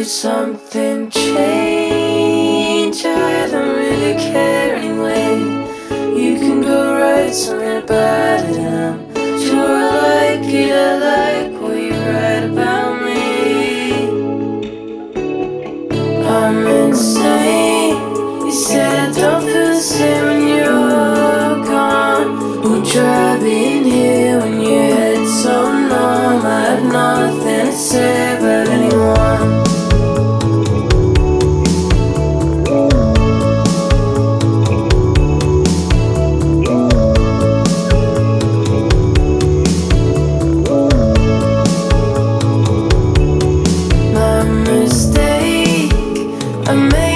Did something change? I don't really care anyway. You can go write something about it. I'm sure I like it. I like what you write about me. I'm insane. You said I don't feel the same when you're gone. We'll drive in here when your head's so numb. I have nothing to say. amazing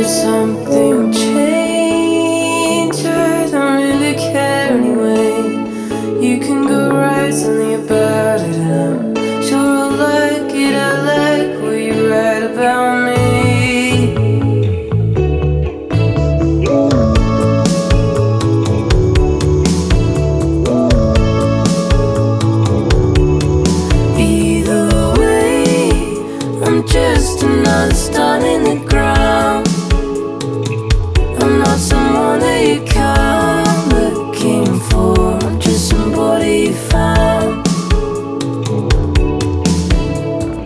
Did something change? I don't really care anyway. You can go write something about it. I'm sure I'll like it. I like what you write about me. Either way, I'm just another star.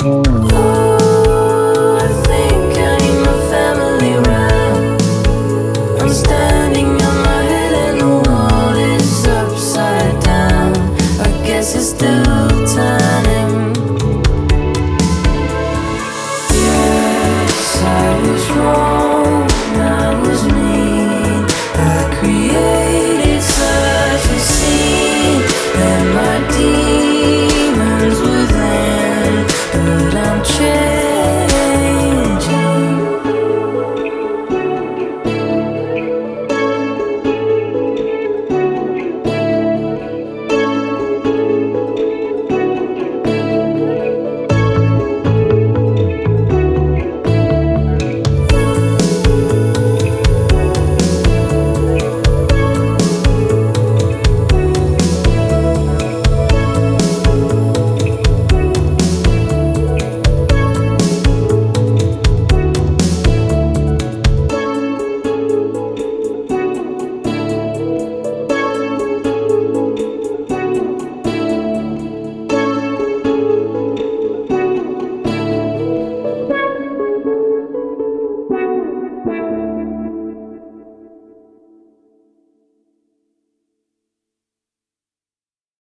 I think I family. I'm standing.